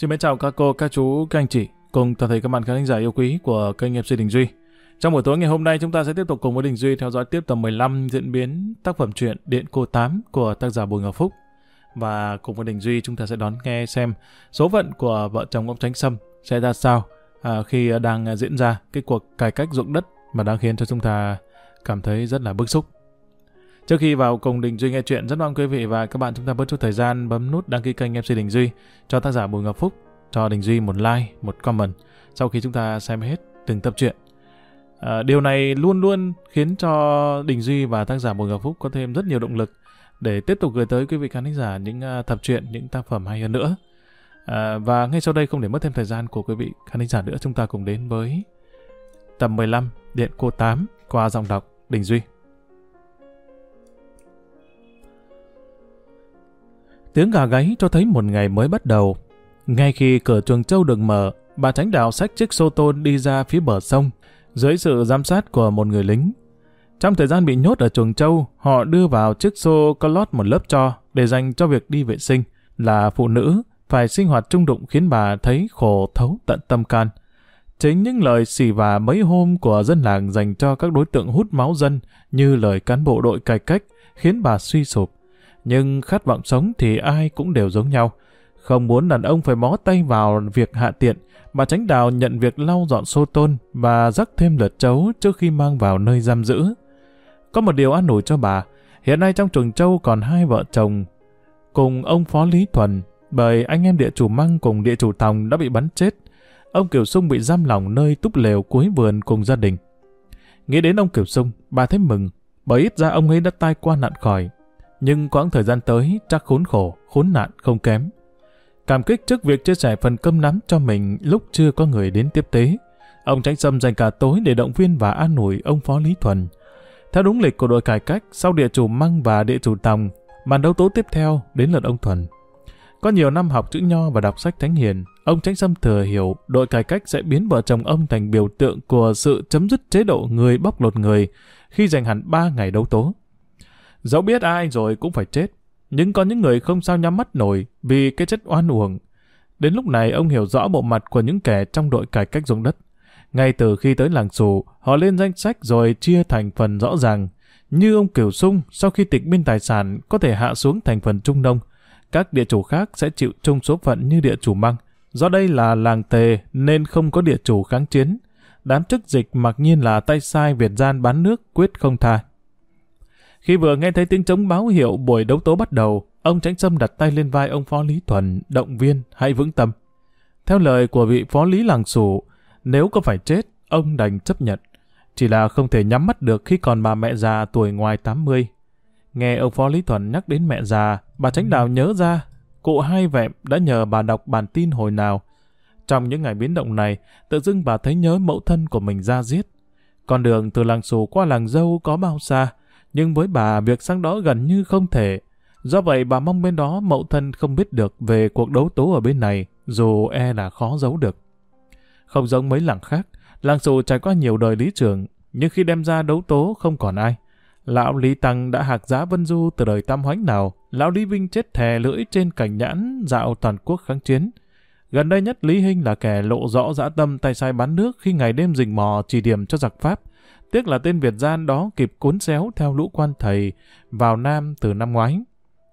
Xin mến chào các cô, các chú, các anh chị cùng toàn thể các bạn khán giả yêu quý của kênh MC Đình Duy. Trong buổi tối ngày hôm nay chúng ta sẽ tiếp tục cùng với Đình Duy theo dõi tiếp tập 15 diễn biến tác phẩm truyện Điện Cô 8 của tác giả Bùi Ngọc Phúc. Và cùng với Đình Duy chúng ta sẽ đón nghe xem số phận của vợ chồng ông Tránh Sâm sẽ ra sao à, khi đang diễn ra cái cuộc cải cách ruộng đất mà đang khiến cho chúng ta cảm thấy rất là bức xúc. Trước khi vào cùng Đình Duy nghe chuyện, rất mong quý vị và các bạn chúng ta bớt chút thời gian bấm nút đăng ký kênh MC Đình Duy cho tác giả Bùi Ngọc Phúc, cho Đình Duy một like, một comment sau khi chúng ta xem hết từng tập truyện. À, điều này luôn luôn khiến cho Đình Duy và tác giả Bùi Ngọc Phúc có thêm rất nhiều động lực để tiếp tục gửi tới quý vị khán giả những à, uh, tập truyện, những tác phẩm hay hơn nữa. À, và ngay sau đây không để mất thêm thời gian của quý vị khán giả nữa, chúng ta cùng đến với tập 15 Điện Cô 8 qua dòng đọc Đình Duy. Tiếng gà gáy cho thấy một ngày mới bắt đầu. Ngay khi cửa chuồng trâu được mở, bà tránh đạo xách chiếc xô tôn đi ra phía bờ sông, dưới sự giám sát của một người lính. Trong thời gian bị nhốt ở chuồng trâu, họ đưa vào chiếc xô có lót một lớp cho để dành cho việc đi vệ sinh. Là phụ nữ, phải sinh hoạt trung đụng khiến bà thấy khổ thấu tận tâm can. Chính những lời xỉ vả mấy hôm của dân làng dành cho các đối tượng hút máu dân như lời cán bộ đội cải cách khiến bà suy sụp nhưng khát vọng sống thì ai cũng đều giống nhau. Không muốn đàn ông phải mó tay vào việc hạ tiện, bà Tránh Đào nhận việc lau dọn xô tôn và rắc thêm lượt chấu trước khi mang vào nơi giam giữ. Có một điều an ủi cho bà, hiện nay trong chuồng châu còn hai vợ chồng cùng ông Phó Lý Thuần, bởi anh em địa chủ Măng cùng địa chủ Tòng đã bị bắn chết. Ông Kiều Sung bị giam lỏng nơi túp lều cuối vườn cùng gia đình. Nghĩ đến ông Kiều Sung, bà thấy mừng, bởi ít ra ông ấy đã tai qua nạn khỏi, nhưng quãng thời gian tới chắc khốn khổ, khốn nạn không kém. Cảm kích trước việc chia sẻ phần cơm nắm cho mình lúc chưa có người đến tiếp tế. Ông Tránh Sâm dành cả tối để động viên và an ủi ông Phó Lý Thuần. Theo đúng lịch của đội cải cách, sau địa chủ Măng và địa chủ Tòng, màn đấu tố tiếp theo đến lượt ông Thuần. Có nhiều năm học chữ nho và đọc sách thánh hiền, ông Tránh Sâm thừa hiểu đội cải cách sẽ biến vợ chồng ông thành biểu tượng của sự chấm dứt chế độ người bóc lột người khi dành hẳn 3 ngày đấu tố. Dẫu biết ai rồi cũng phải chết, nhưng có những người không sao nhắm mắt nổi vì cái chất oan uổng. Đến lúc này ông hiểu rõ bộ mặt của những kẻ trong đội cải cách dùng đất. Ngay từ khi tới làng xù, họ lên danh sách rồi chia thành phần rõ ràng. Như ông Kiều Sung, sau khi tịch biên tài sản có thể hạ xuống thành phần trung nông. Các địa chủ khác sẽ chịu chung số phận như địa chủ măng. Do đây là làng tề nên không có địa chủ kháng chiến. Đám chức dịch mặc nhiên là tay sai Việt gian bán nước quyết không tha. Khi vừa nghe thấy tiếng trống báo hiệu buổi đấu tố bắt đầu, ông Tránh Sâm đặt tay lên vai ông Phó Lý Thuần, động viên, hãy vững tâm. Theo lời của vị Phó Lý làng sủ, nếu có phải chết, ông đành chấp nhận. Chỉ là không thể nhắm mắt được khi còn bà mẹ già tuổi ngoài 80. Nghe ông Phó Lý Thuần nhắc đến mẹ già, bà Tránh Đào nhớ ra, cụ hai vẹm đã nhờ bà đọc bản tin hồi nào. Trong những ngày biến động này, tự dưng bà thấy nhớ mẫu thân của mình ra giết. Con đường từ làng xù qua làng dâu có bao xa, nhưng với bà việc sang đó gần như không thể. Do vậy bà mong bên đó mậu thân không biết được về cuộc đấu tố ở bên này, dù e là khó giấu được. Không giống mấy làng khác, làng xù trải qua nhiều đời lý trưởng, nhưng khi đem ra đấu tố không còn ai. Lão Lý Tăng đã hạc giá Vân Du từ đời tam hoánh nào, Lão Lý Vinh chết thè lưỡi trên cảnh nhãn dạo toàn quốc kháng chiến. Gần đây nhất Lý Hinh là kẻ lộ rõ dã tâm tay sai bán nước khi ngày đêm rình mò chỉ điểm cho giặc Pháp, Tiếc là tên Việt gian đó kịp cuốn xéo theo lũ quan thầy vào Nam từ năm ngoái.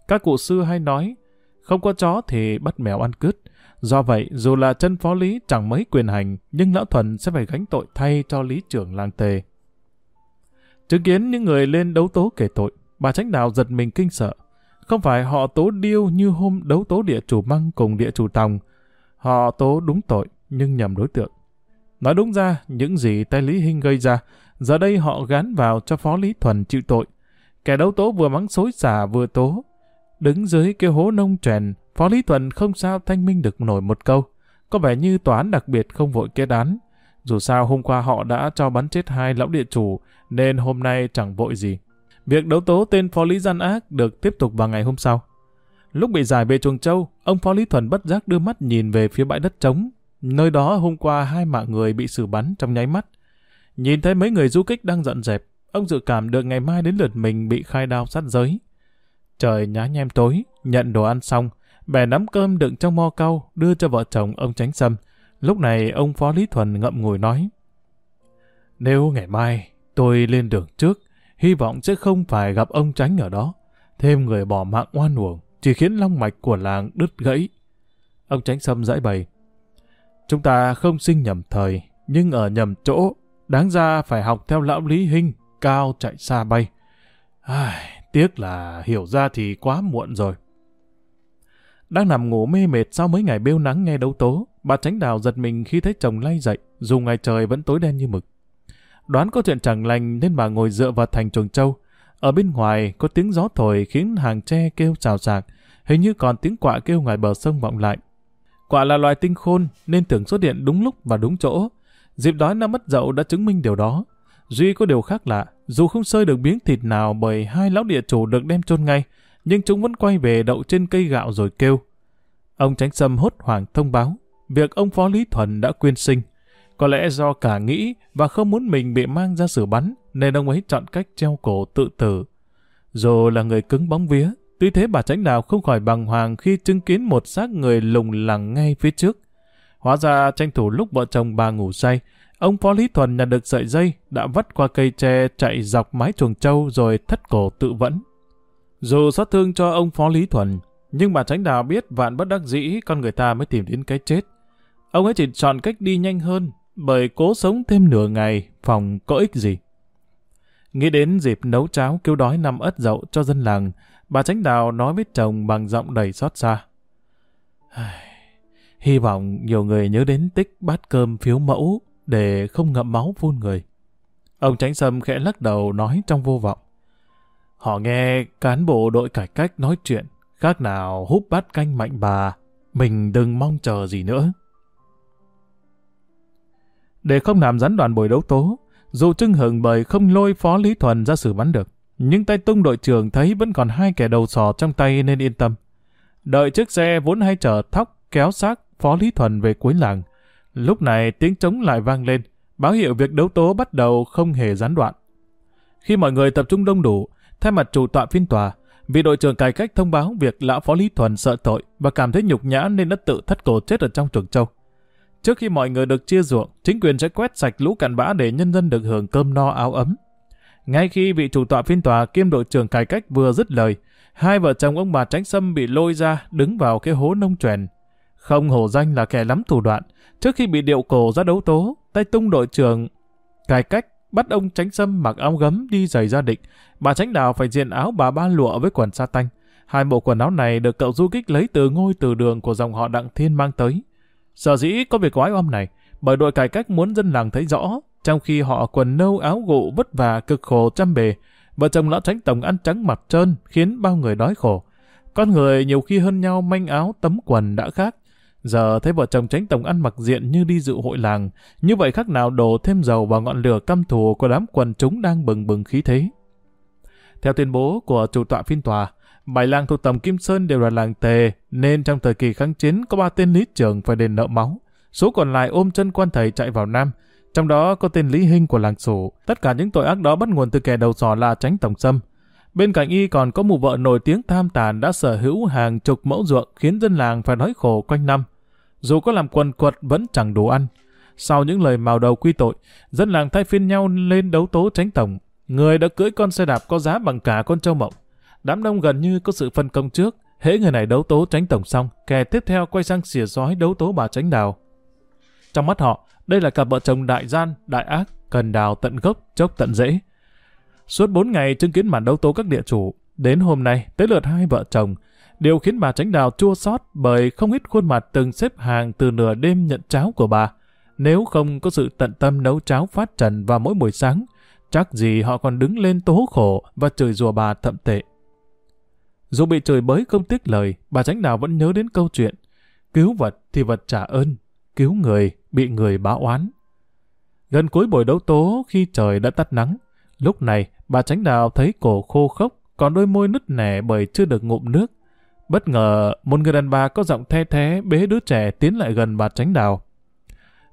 Các cụ xưa hay nói, không có chó thì bắt mèo ăn cứt. Do vậy, dù là chân phó lý chẳng mấy quyền hành, nhưng lão thuần sẽ phải gánh tội thay cho lý trưởng làng tề. Chứng kiến những người lên đấu tố kể tội, bà tránh đạo giật mình kinh sợ. Không phải họ tố điêu như hôm đấu tố địa chủ măng cùng địa chủ tòng. Họ tố đúng tội, nhưng nhầm đối tượng. Nói đúng ra, những gì tay Lý Hinh gây ra Giờ đây họ gán vào cho Phó Lý Thuần chịu tội. Kẻ đấu tố vừa mắng xối xả vừa tố. Đứng dưới cái hố nông trèn, Phó Lý Thuần không sao thanh minh được nổi một câu. Có vẻ như tòa án đặc biệt không vội kết án. Dù sao hôm qua họ đã cho bắn chết hai lão địa chủ, nên hôm nay chẳng vội gì. Việc đấu tố tên Phó Lý gian ác được tiếp tục vào ngày hôm sau. Lúc bị giải về chuồng châu, ông Phó Lý Thuần bất giác đưa mắt nhìn về phía bãi đất trống. Nơi đó hôm qua hai mạng người bị xử bắn trong nháy mắt. Nhìn thấy mấy người du kích đang dọn dẹp, ông dự cảm được ngày mai đến lượt mình bị khai đao sát giới. Trời nhá nhem tối, nhận đồ ăn xong, bè nắm cơm đựng trong mo cau đưa cho vợ chồng ông Tránh Sâm. Lúc này ông Phó Lý Thuần ngậm ngùi nói. Nếu ngày mai tôi lên đường trước, hy vọng sẽ không phải gặp ông Tránh ở đó. Thêm người bỏ mạng oan uổng, chỉ khiến long mạch của làng đứt gãy. Ông Tránh Sâm giải bày. Chúng ta không sinh nhầm thời, nhưng ở nhầm chỗ, đáng ra phải học theo lão Lý Hinh, cao chạy xa bay. Ai, tiếc là hiểu ra thì quá muộn rồi. Đang nằm ngủ mê mệt sau mấy ngày bêu nắng nghe đấu tố, bà tránh đào giật mình khi thấy chồng lay dậy, dù ngày trời vẫn tối đen như mực. Đoán có chuyện chẳng lành nên bà ngồi dựa vào thành chuồng trâu. Ở bên ngoài có tiếng gió thổi khiến hàng tre kêu xào xạc, hình như còn tiếng quạ kêu ngoài bờ sông vọng lại. Quạ là loài tinh khôn nên tưởng xuất hiện đúng lúc và đúng chỗ. Dịp đói năm mất dậu đã chứng minh điều đó. Duy có điều khác lạ, dù không sơi được miếng thịt nào bởi hai lão địa chủ được đem chôn ngay, nhưng chúng vẫn quay về đậu trên cây gạo rồi kêu. Ông Tránh Sâm hốt hoảng thông báo, việc ông Phó Lý Thuần đã quyên sinh. Có lẽ do cả nghĩ và không muốn mình bị mang ra xử bắn, nên ông ấy chọn cách treo cổ tự tử. Dù là người cứng bóng vía, tuy thế bà Tránh Đào không khỏi bằng hoàng khi chứng kiến một xác người lùng lẳng ngay phía trước. Hóa ra tranh thủ lúc vợ chồng bà ngủ say, ông Phó Lý Thuần nhận được sợi dây, đã vắt qua cây tre chạy dọc mái chuồng trâu rồi thất cổ tự vẫn. Dù xót thương cho ông Phó Lý Thuần, nhưng bà Tránh Đào biết vạn bất đắc dĩ con người ta mới tìm đến cái chết. Ông ấy chỉ chọn cách đi nhanh hơn, bởi cố sống thêm nửa ngày, phòng có ích gì. Nghĩ đến dịp nấu cháo cứu đói năm ất dậu cho dân làng, bà Tránh Đào nói với chồng bằng giọng đầy xót xa. Hy vọng nhiều người nhớ đến tích bát cơm phiếu mẫu để không ngậm máu phun người. Ông Tránh Sâm khẽ lắc đầu nói trong vô vọng. Họ nghe cán bộ đội cải cách nói chuyện, khác nào húp bát canh mạnh bà, mình đừng mong chờ gì nữa. Để không làm gián đoạn buổi đấu tố, dù trưng hừng bởi không lôi Phó Lý Thuần ra xử bắn được, nhưng tay tung đội trưởng thấy vẫn còn hai kẻ đầu sò trong tay nên yên tâm. Đợi chiếc xe vốn hay chở thóc kéo xác Phó Lý Thuần về cuối làng. Lúc này tiếng trống lại vang lên, báo hiệu việc đấu tố bắt đầu không hề gián đoạn. Khi mọi người tập trung đông đủ, thay mặt chủ tọa phiên tòa, vị đội trưởng cải cách thông báo việc lão Phó Lý Thuần sợ tội và cảm thấy nhục nhã nên đã tự thất cổ chết ở trong chuồng châu. Trước khi mọi người được chia ruộng, chính quyền sẽ quét sạch lũ cặn bã để nhân dân được hưởng cơm no áo ấm. Ngay khi vị chủ tọa phiên tòa kiêm đội trưởng cải cách vừa dứt lời, hai vợ chồng ông bà Tránh Sâm bị lôi ra đứng vào cái hố nông trèn. Không hổ danh là kẻ lắm thủ đoạn. Trước khi bị điệu cổ ra đấu tố, tay tung đội trưởng cải cách bắt ông Tránh Sâm mặc áo gấm đi giày gia định. Bà Tránh Đào phải diện áo bà ba lụa với quần sa tanh. Hai bộ quần áo này được cậu du kích lấy từ ngôi từ đường của dòng họ Đặng Thiên mang tới. Sở dĩ có việc quái oăm này, bởi đội cải cách muốn dân làng thấy rõ, trong khi họ quần nâu áo gụ vất vả cực khổ trăm bề, vợ chồng lão tránh tổng ăn trắng mặt trơn khiến bao người đói khổ. Con người nhiều khi hơn nhau manh áo tấm quần đã khác. Giờ thấy vợ chồng tránh tổng ăn mặc diện như đi dự hội làng, như vậy khác nào đổ thêm dầu vào ngọn lửa căm thù của đám quần chúng đang bừng bừng khí thế. Theo tuyên bố của chủ tọa phiên tòa, Bảy làng thuộc tầm Kim Sơn đều là làng tề, nên trong thời kỳ kháng chiến có ba tên lý trưởng phải đền nợ máu. Số còn lại ôm chân quan thầy chạy vào Nam, trong đó có tên Lý Hinh của làng Sủ. Tất cả những tội ác đó bắt nguồn từ kẻ đầu sò là tránh tổng sâm. Bên cạnh y còn có một vợ nổi tiếng tham tàn đã sở hữu hàng chục mẫu ruộng khiến dân làng phải đói khổ quanh năm. Dù có làm quần quật vẫn chẳng đủ ăn. Sau những lời màu đầu quy tội, dân làng thay phiên nhau lên đấu tố tránh tổng. Người đã cưỡi con xe đạp có giá bằng cả con trâu mộng. Đám đông gần như có sự phân công trước, hễ người này đấu tố tránh tổng xong, kẻ tiếp theo quay sang xỉa sói đấu tố bà tránh đào. Trong mắt họ, đây là cặp vợ chồng đại gian, đại ác, cần đào tận gốc, chốc tận rễ. Suốt bốn ngày chứng kiến màn đấu tố các địa chủ, đến hôm nay tới lượt hai vợ chồng, điều khiến bà tránh đào chua xót bởi không ít khuôn mặt từng xếp hàng từ nửa đêm nhận cháo của bà. Nếu không có sự tận tâm nấu cháo phát trần vào mỗi buổi sáng, chắc gì họ còn đứng lên tố khổ và chửi rủa bà thậm tệ. Dù bị trời bới không tiếc lời, bà tránh đào vẫn nhớ đến câu chuyện. Cứu vật thì vật trả ơn, cứu người bị người báo oán. Gần cuối buổi đấu tố khi trời đã tắt nắng, lúc này bà tránh đào thấy cổ khô khốc, còn đôi môi nứt nẻ bởi chưa được ngụm nước. Bất ngờ, một người đàn bà có giọng the thế bế đứa trẻ tiến lại gần bà tránh đào.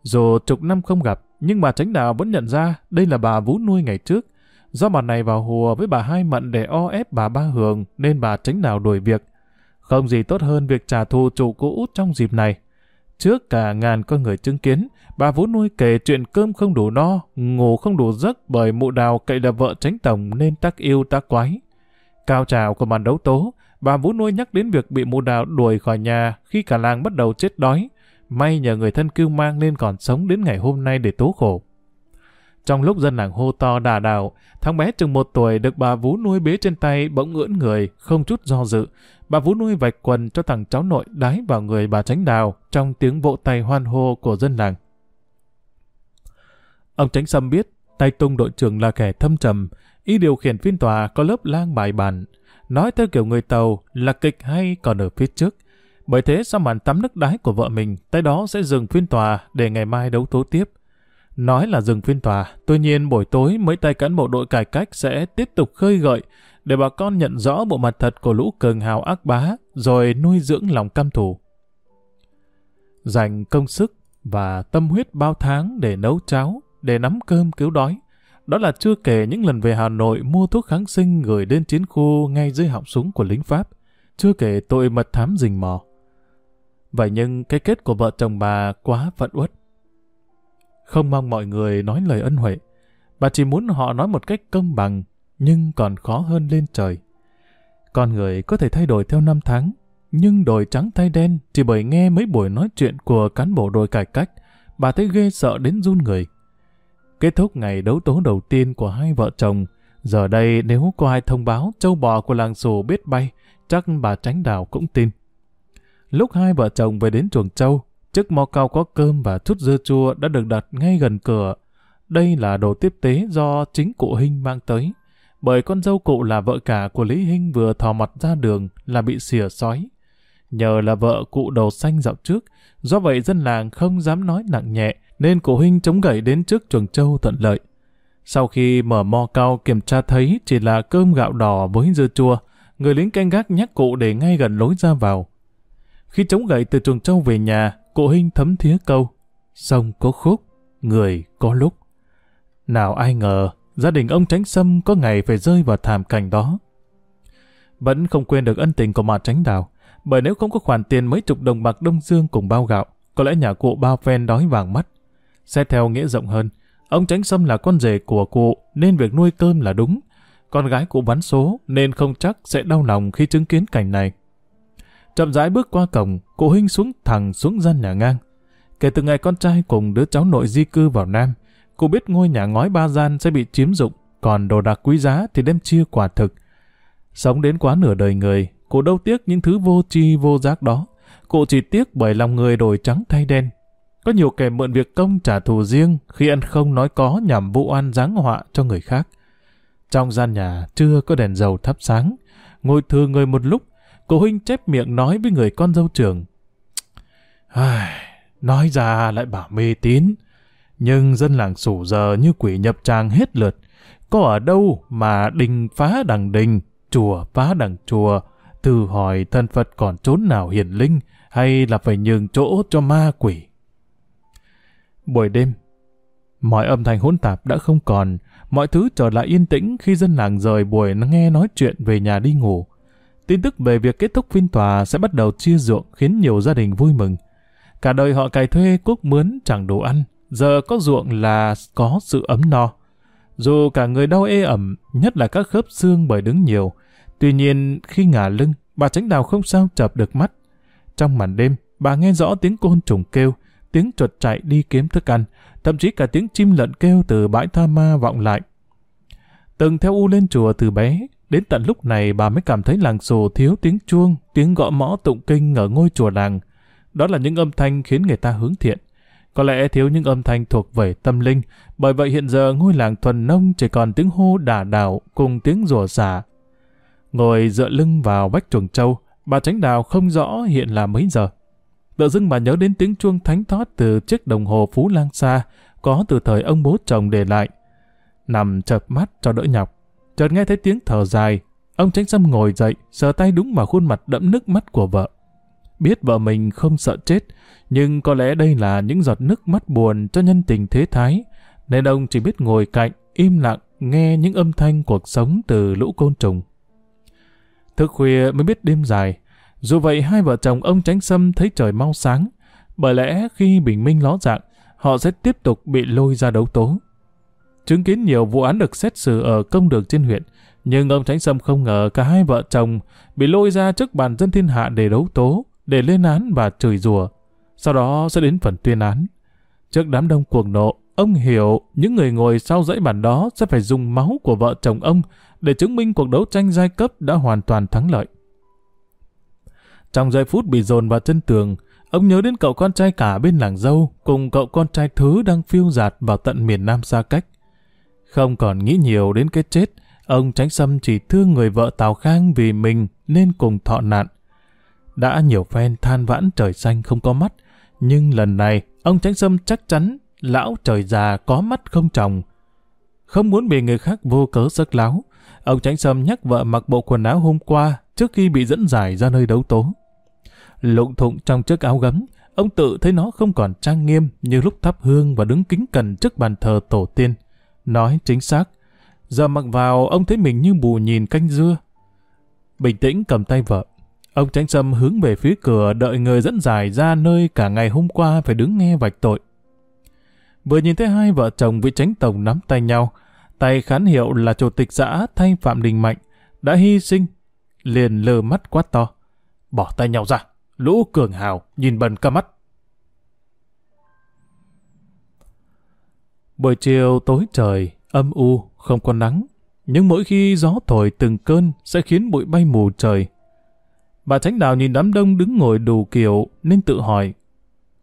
Dù chục năm không gặp, nhưng bà tránh đào vẫn nhận ra đây là bà vú nuôi ngày trước, Do bà này vào hùa với bà hai mận để o ép bà ba hường nên bà tránh đào đuổi việc. Không gì tốt hơn việc trả thù chủ cũ trong dịp này. Trước cả ngàn con người chứng kiến, bà vú nuôi kể chuyện cơm không đủ no, ngủ không đủ giấc bởi mụ đào cậy là vợ tránh tổng nên tác yêu tác quái. Cao trào của màn đấu tố, bà vú nuôi nhắc đến việc bị mụ đào đuổi khỏi nhà khi cả làng bắt đầu chết đói. May nhờ người thân cưu mang nên còn sống đến ngày hôm nay để tố khổ. Trong lúc dân làng hô to đà đào, thằng bé chừng một tuổi được bà vú nuôi bế trên tay bỗng ngưỡn người, không chút do dự. Bà vú nuôi vạch quần cho thằng cháu nội đái vào người bà tránh đào trong tiếng vỗ tay hoan hô của dân làng. Ông tránh sâm biết tay tung đội trưởng là kẻ thâm trầm, y điều khiển phiên tòa có lớp lang bài bản. Nói theo kiểu người Tàu là kịch hay còn ở phía trước. Bởi thế sau màn tắm nước đái của vợ mình, tay đó sẽ dừng phiên tòa để ngày mai đấu tố tiếp. Nói là dừng phiên tòa, tuy nhiên buổi tối mấy tay cán bộ đội cải cách sẽ tiếp tục khơi gợi để bà con nhận rõ bộ mặt thật của lũ cường hào ác bá rồi nuôi dưỡng lòng căm thù. Dành công sức và tâm huyết bao tháng để nấu cháo, để nắm cơm cứu đói. Đó là chưa kể những lần về Hà Nội mua thuốc kháng sinh gửi đến chiến khu ngay dưới họng súng của lính Pháp. Chưa kể tội mật thám rình mò. Vậy nhưng cái kết của vợ chồng bà quá phận uất. Không mong mọi người nói lời ân huệ. Bà chỉ muốn họ nói một cách công bằng, nhưng còn khó hơn lên trời. Con người có thể thay đổi theo năm tháng, nhưng đổi trắng thay đen chỉ bởi nghe mấy buổi nói chuyện của cán bộ đội cải cách, bà thấy ghê sợ đến run người. Kết thúc ngày đấu tố đầu tiên của hai vợ chồng, giờ đây nếu có ai thông báo châu bò của làng xù biết bay, chắc bà tránh đào cũng tin. Lúc hai vợ chồng về đến chuồng châu, chiếc mò cao có cơm và chút dưa chua đã được đặt ngay gần cửa. Đây là đồ tiếp tế do chính cụ Hinh mang tới. Bởi con dâu cụ là vợ cả của Lý Hinh vừa thò mặt ra đường là bị xỉa sói. Nhờ là vợ cụ đầu xanh dạo trước, do vậy dân làng không dám nói nặng nhẹ, nên cụ huynh chống gậy đến trước chuồng trâu thuận lợi. Sau khi mở mò cao kiểm tra thấy chỉ là cơm gạo đỏ với dưa chua, người lính canh gác nhắc cụ để ngay gần lối ra vào. Khi chống gậy từ chuồng trâu về nhà, cụ huynh thấm thía câu, sông có khúc, người có lúc. Nào ai ngờ, gia đình ông Tránh Sâm có ngày phải rơi vào thảm cảnh đó. Vẫn không quên được ân tình của mà Tránh Đào, bởi nếu không có khoản tiền mấy chục đồng bạc Đông Dương cùng bao gạo, có lẽ nhà cụ bao phen đói vàng mắt. Xét theo nghĩa rộng hơn, ông Tránh Sâm là con rể của cụ nên việc nuôi cơm là đúng. Con gái cụ bắn số nên không chắc sẽ đau lòng khi chứng kiến cảnh này. Chậm rãi bước qua cổng, cụ Hinh xuống thẳng xuống gian nhà ngang. Kể từ ngày con trai cùng đứa cháu nội di cư vào Nam, cụ biết ngôi nhà ngói ba gian sẽ bị chiếm dụng, còn đồ đạc quý giá thì đem chia quả thực. Sống đến quá nửa đời người, cụ đâu tiếc những thứ vô tri vô giác đó. Cụ chỉ tiếc bởi lòng người đổi trắng thay đen. Có nhiều kẻ mượn việc công trả thù riêng khi ăn không nói có nhằm vụ oan giáng họa cho người khác. Trong gian nhà chưa có đèn dầu thắp sáng, ngồi thừa người một lúc, Cô huynh chép miệng nói với người con dâu trưởng. nói ra lại bảo mê tín. Nhưng dân làng sủ giờ như quỷ nhập tràng hết lượt. Có ở đâu mà đình phá đằng đình, chùa phá đằng chùa, từ hỏi thân Phật còn trốn nào hiển linh hay là phải nhường chỗ cho ma quỷ. Buổi đêm, mọi âm thanh hỗn tạp đã không còn, mọi thứ trở lại yên tĩnh khi dân làng rời buổi nghe nói chuyện về nhà đi ngủ. Tin tức về việc kết thúc phiên tòa sẽ bắt đầu chia ruộng khiến nhiều gia đình vui mừng. Cả đời họ cày thuê cuốc mướn chẳng đủ ăn, giờ có ruộng là có sự ấm no. Dù cả người đau ê ẩm, nhất là các khớp xương bởi đứng nhiều. Tuy nhiên, khi ngả lưng, bà tránh đào không sao chập được mắt. Trong màn đêm, bà nghe rõ tiếng côn trùng kêu, tiếng chuột chạy đi kiếm thức ăn, thậm chí cả tiếng chim lợn kêu từ bãi tha ma vọng lại. Từng theo U lên chùa từ bé, Đến tận lúc này bà mới cảm thấy làng xồ thiếu tiếng chuông, tiếng gõ mõ tụng kinh ở ngôi chùa làng. Đó là những âm thanh khiến người ta hướng thiện. Có lẽ thiếu những âm thanh thuộc về tâm linh, bởi vậy hiện giờ ngôi làng thuần nông chỉ còn tiếng hô đà đảo cùng tiếng rùa xả. Ngồi dựa lưng vào vách chuồng trâu, bà tránh đào không rõ hiện là mấy giờ. Tự dưng bà nhớ đến tiếng chuông thánh thót từ chiếc đồng hồ Phú Lang xa, có từ thời ông bố chồng để lại. Nằm chợp mắt cho đỡ nhọc, chợt nghe thấy tiếng thở dài. Ông Tránh Sâm ngồi dậy, sờ tay đúng vào khuôn mặt đẫm nước mắt của vợ. Biết vợ mình không sợ chết, nhưng có lẽ đây là những giọt nước mắt buồn cho nhân tình thế thái, nên ông chỉ biết ngồi cạnh, im lặng, nghe những âm thanh cuộc sống từ lũ côn trùng. Thức khuya mới biết đêm dài, dù vậy hai vợ chồng ông Tránh Sâm thấy trời mau sáng, bởi lẽ khi bình minh ló dạng, họ sẽ tiếp tục bị lôi ra đấu tố. Chứng kiến nhiều vụ án được xét xử ở công đường trên huyện, nhưng ông Tránh Sâm không ngờ cả hai vợ chồng bị lôi ra trước bàn dân thiên hạ để đấu tố, để lên án và chửi rủa. Sau đó sẽ đến phần tuyên án. Trước đám đông cuồng nộ, ông hiểu những người ngồi sau dãy bàn đó sẽ phải dùng máu của vợ chồng ông để chứng minh cuộc đấu tranh giai cấp đã hoàn toàn thắng lợi. Trong giây phút bị dồn vào chân tường, ông nhớ đến cậu con trai cả bên làng dâu cùng cậu con trai thứ đang phiêu dạt vào tận miền Nam xa cách. Không còn nghĩ nhiều đến cái chết, ông Tránh Sâm chỉ thương người vợ Tào Khang vì mình nên cùng thọ nạn. Đã nhiều phen than vãn trời xanh không có mắt, nhưng lần này ông Tránh Sâm chắc chắn lão trời già có mắt không trồng. Không muốn bị người khác vô cớ sức láo, ông Tránh Sâm nhắc vợ mặc bộ quần áo hôm qua trước khi bị dẫn giải ra nơi đấu tố. Lụng thụng trong chiếc áo gấm, ông tự thấy nó không còn trang nghiêm như lúc thắp hương và đứng kính cẩn trước bàn thờ tổ tiên. Nói chính xác, giờ mặc vào ông thấy mình như bù nhìn canh dưa. Bình tĩnh cầm tay vợ, ông tránh sâm hướng về phía cửa đợi người dẫn giải ra nơi cả ngày hôm qua phải đứng nghe vạch tội. Vừa nhìn thấy hai vợ chồng vị tránh tổng nắm tay nhau, tay khán hiệu là chủ tịch xã thay Phạm Đình Mạnh, đã hy sinh, liền lờ mắt quát to. Bỏ tay nhau ra, lũ cường hào, nhìn bần ca mắt. Buổi chiều tối trời, âm u, không có nắng, nhưng mỗi khi gió thổi từng cơn sẽ khiến bụi bay mù trời. Bà Tránh Đào nhìn đám đông đứng ngồi đủ kiểu nên tự hỏi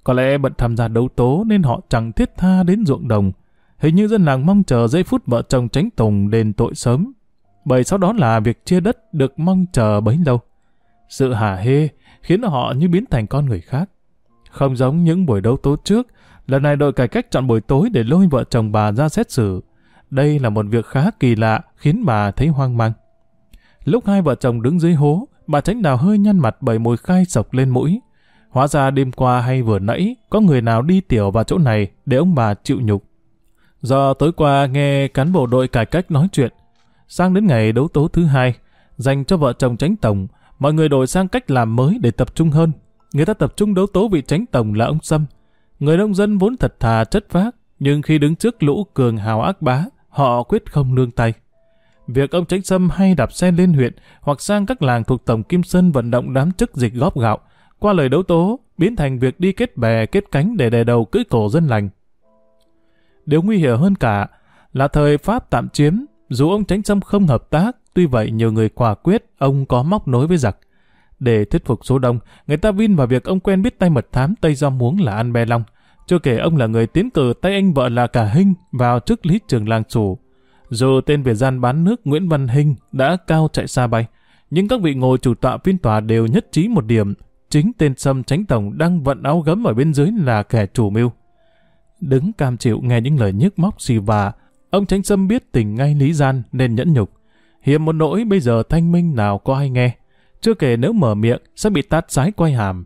có lẽ bận tham gia đấu tố nên họ chẳng thiết tha đến ruộng đồng. Hình như dân làng mong chờ giây phút vợ chồng tránh tùng đền tội sớm. Bởi sau đó là việc chia đất được mong chờ bấy lâu. Sự hả hê khiến họ như biến thành con người khác. Không giống những buổi đấu tố trước, lần này đội cải cách chọn buổi tối để lôi vợ chồng bà ra xét xử. Đây là một việc khá kỳ lạ khiến bà thấy hoang mang. Lúc hai vợ chồng đứng dưới hố, bà tránh đào hơi nhăn mặt bởi mùi khai sộc lên mũi. Hóa ra đêm qua hay vừa nãy, có người nào đi tiểu vào chỗ này để ông bà chịu nhục. Do tối qua nghe cán bộ đội cải cách nói chuyện, sang đến ngày đấu tố thứ hai, dành cho vợ chồng tránh tổng, mọi người đổi sang cách làm mới để tập trung hơn. Người ta tập trung đấu tố vị tránh tổng là ông Sâm. Người nông dân vốn thật thà chất phác, nhưng khi đứng trước lũ cường hào ác bá, họ quyết không nương tay. Việc ông Tránh Sâm hay đạp xe lên huyện hoặc sang các làng thuộc Tổng Kim Sơn vận động đám chức dịch góp gạo, qua lời đấu tố, biến thành việc đi kết bè kết cánh để đè đầu cưỡi cổ dân lành. Điều nguy hiểm hơn cả là thời Pháp tạm chiếm, dù ông Tránh Sâm không hợp tác, tuy vậy nhiều người quả quyết ông có móc nối với giặc. Để thuyết phục số đông, người ta vin vào việc ông quen biết tay mật thám Tây Do Muống là An Be Long. Chưa kể ông là người tiến cử tay anh vợ là cả Hinh vào chức lý trường làng chủ. Dù tên Việt gian bán nước Nguyễn Văn Hinh đã cao chạy xa bay, nhưng các vị ngồi chủ tọa phiên tòa đều nhất trí một điểm chính tên Sâm Tránh Tổng đang vận áo gấm ở bên dưới là kẻ chủ mưu. Đứng cam chịu nghe những lời nhức móc xì và, ông Tránh Sâm biết tình ngay lý gian nên nhẫn nhục hiếm một nỗi bây giờ thanh minh nào có ai nghe, chưa kể nếu mở miệng sẽ bị tát sái quay hàm.